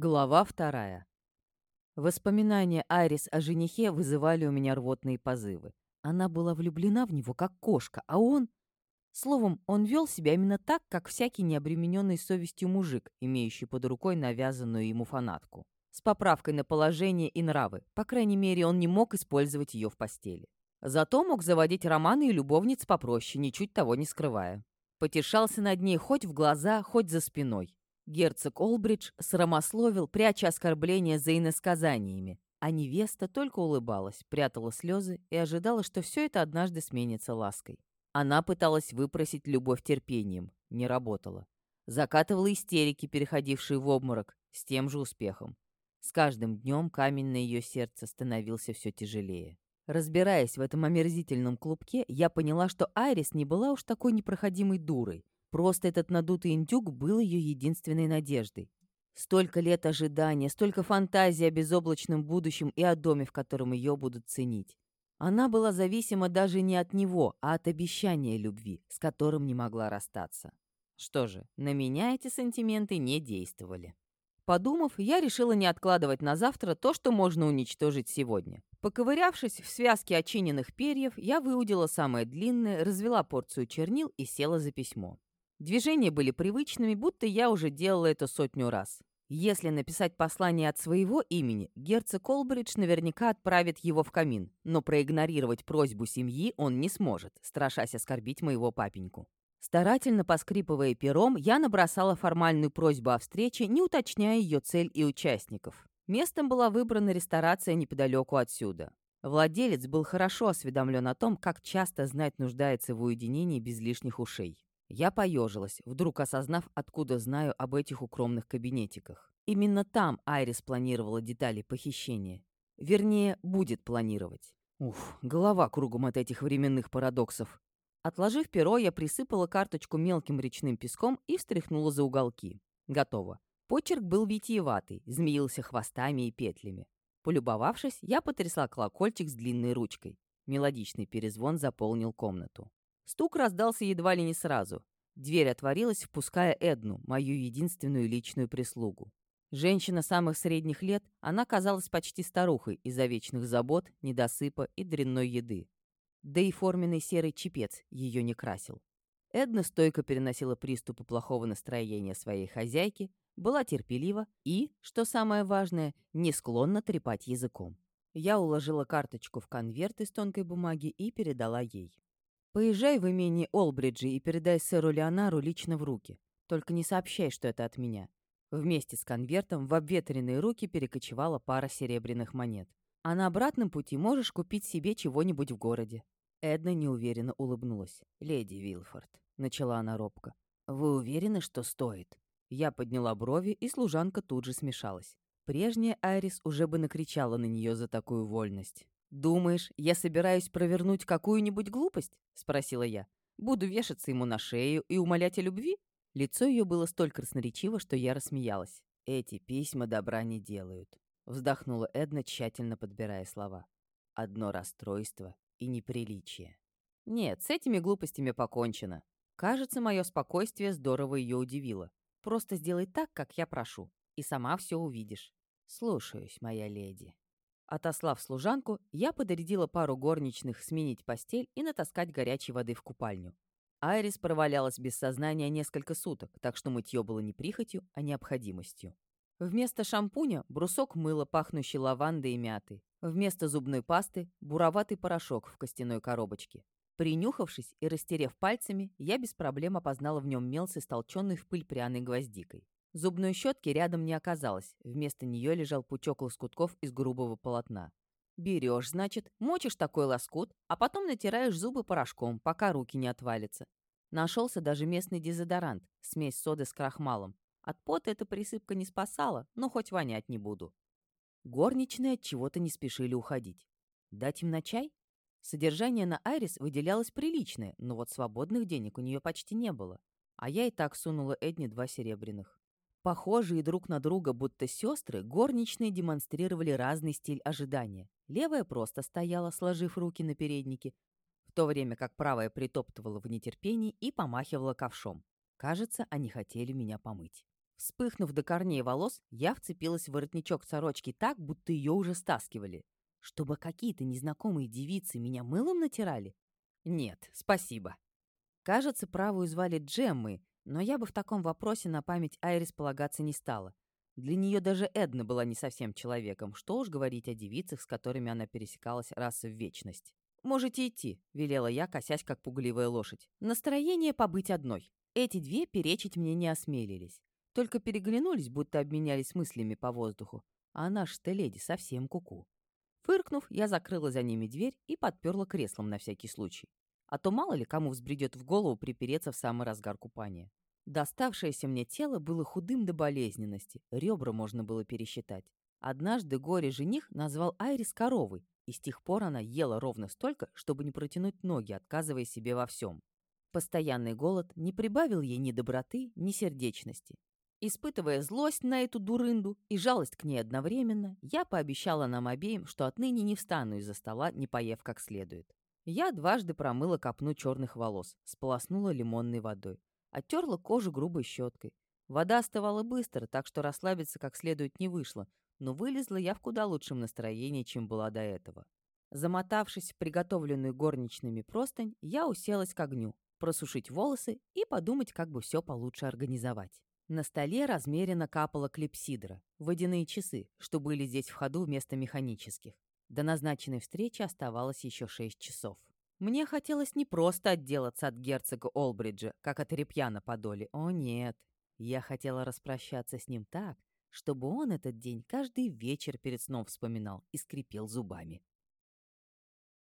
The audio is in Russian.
Глава вторая. Воспоминания Айрис о женихе вызывали у меня рвотные позывы. Она была влюблена в него, как кошка, а он... Словом, он вел себя именно так, как всякий необремененный совестью мужик, имеющий под рукой навязанную ему фанатку. С поправкой на положение и нравы. По крайней мере, он не мог использовать ее в постели. Зато мог заводить романы и любовниц попроще, ничуть того не скрывая. Потешался над ней хоть в глаза, хоть за спиной. Герцог Олбридж срамословил, пряча оскорбления за иносказаниями, а невеста только улыбалась, прятала слезы и ожидала, что все это однажды сменится лаской. Она пыталась выпросить любовь терпением, не работала. Закатывала истерики, переходившие в обморок, с тем же успехом. С каждым днем камень на ее сердце становился все тяжелее. Разбираясь в этом омерзительном клубке, я поняла, что Айрис не была уж такой непроходимой дурой, Просто этот надутый индюк был ее единственной надеждой. Столько лет ожидания, столько фантазий о безоблачном будущем и о доме, в котором ее будут ценить. Она была зависима даже не от него, а от обещания любви, с которым не могла расстаться. Что же, на меня эти сантименты не действовали. Подумав, я решила не откладывать на завтра то, что можно уничтожить сегодня. Поковырявшись в связке очиненных перьев, я выудила самое длинное, развела порцию чернил и села за письмо. Движения были привычными, будто я уже делала это сотню раз. Если написать послание от своего имени, герцог Колбридж наверняка отправит его в камин, но проигнорировать просьбу семьи он не сможет, страшась оскорбить моего папеньку. Старательно поскрипывая пером, я набросала формальную просьбу о встрече, не уточняя ее цель и участников. Местом была выбрана ресторация неподалеку отсюда. Владелец был хорошо осведомлен о том, как часто знать нуждается в уединении без лишних ушей. Я поежилась, вдруг осознав, откуда знаю об этих укромных кабинетиках. Именно там Айрис планировала детали похищения. Вернее, будет планировать. Уф, голова кругом от этих временных парадоксов. Отложив перо, я присыпала карточку мелким речным песком и встряхнула за уголки. Готово. Почерк был витиеватый, змеился хвостами и петлями. Полюбовавшись, я потрясла колокольчик с длинной ручкой. Мелодичный перезвон заполнил комнату. Стук раздался едва ли не сразу. Дверь отворилась, впуская Эдну, мою единственную личную прислугу. Женщина самых средних лет, она казалась почти старухой из-за вечных забот, недосыпа и дрянной еды. Да и форменный серый чепец ее не красил. Эдна стойко переносила приступы плохого настроения своей хозяйки, была терпелива и, что самое важное, не склонна трепать языком. Я уложила карточку в конверт из тонкой бумаги и передала ей. Поезжай в имение Олбриджи и передай сэру Леонару лично в руки. Только не сообщай, что это от меня». Вместе с конвертом в обветренные руки перекочевала пара серебряных монет. «А на обратном пути можешь купить себе чего-нибудь в городе». Эдна неуверенно улыбнулась. «Леди Вилфорд», — начала она робко. «Вы уверены, что стоит?» Я подняла брови, и служанка тут же смешалась. Прежняя Айрис уже бы накричала на нее за такую вольность. «Думаешь, я собираюсь провернуть какую-нибудь глупость?» — спросила я. «Буду вешаться ему на шею и умолять о любви?» Лицо ее было столь красноречиво, что я рассмеялась. «Эти письма добра не делают», — вздохнула Эдна, тщательно подбирая слова. «Одно расстройство и неприличие». «Нет, с этими глупостями покончено. Кажется, мое спокойствие здорово ее удивило. Просто сделай так, как я прошу, и сама все увидишь». «Слушаюсь, моя леди». Отослав служанку, я подрядила пару горничных сменить постель и натаскать горячей воды в купальню. Айрис провалялась без сознания несколько суток, так что мытье было не прихотью, а необходимостью. Вместо шампуня – брусок мыла, пахнущий лавандой и мятой. Вместо зубной пасты – буроватый порошок в костяной коробочке. Принюхавшись и растерев пальцами, я без проблем опознала в нем мел с истолченной в пыль пряной гвоздикой. Зубной щетки рядом не оказалось, вместо нее лежал пучок лоскутков из грубого полотна. Берешь, значит, мочишь такой лоскут, а потом натираешь зубы порошком, пока руки не отвалятся. Нашелся даже местный дезодорант, смесь соды с крахмалом. От пота эта присыпка не спасала, но хоть вонять не буду. Горничные от чего-то не спешили уходить. Дать им на чай? Содержание на Айрис выделялось приличное, но вот свободных денег у нее почти не было. А я и так сунула Эдне два серебряных. Похожие друг на друга, будто сестры, горничные демонстрировали разный стиль ожидания. Левая просто стояла, сложив руки на переднике, в то время как правая притоптывала в нетерпении и помахивала ковшом. Кажется, они хотели меня помыть. Вспыхнув до корней волос, я вцепилась в воротничок сорочки так, будто ее уже стаскивали. Чтобы какие-то незнакомые девицы меня мылом натирали? Нет, спасибо. Кажется, правую звали Джеммой, но я бы в таком вопросе на память Айрис полагаться не стала. Для нее даже Эдна была не совсем человеком, что уж говорить о девицах, с которыми она пересекалась раз в вечность. «Можете идти», — велела я, косясь, как пугливая лошадь. «Настроение побыть одной». Эти две перечить мне не осмелились. Только переглянулись, будто обменялись мыслями по воздуху. А наша-то леди совсем куку. -ку. Фыркнув, я закрыла за ними дверь и подперла креслом на всякий случай. А то мало ли кому взбредет в голову припереться в самый разгар купания. Доставшееся мне тело было худым до болезненности, ребра можно было пересчитать. Однажды горе-жених назвал Айрис коровой, и с тех пор она ела ровно столько, чтобы не протянуть ноги, отказывая себе во всем. Постоянный голод не прибавил ей ни доброты, ни сердечности. Испытывая злость на эту дурынду и жалость к ней одновременно, я пообещала нам обеим, что отныне не встану из-за стола, не поев как следует. Я дважды промыла копну черных волос, сполоснула лимонной водой, оттерла кожу грубой щеткой. Вода остывала быстро, так что расслабиться как следует не вышло, но вылезла я в куда лучшем настроении, чем была до этого. Замотавшись в приготовленную горничными простынь, я уселась к огню, просушить волосы и подумать, как бы все получше организовать. На столе размеренно капала клипсидра, водяные часы, что были здесь в ходу вместо механических. До назначенной встречи оставалось еще шесть часов. Мне хотелось не просто отделаться от герцога Олбриджа, как от репья на подоле. О нет, я хотела распрощаться с ним так, чтобы он этот день каждый вечер перед сном вспоминал и скрипел зубами.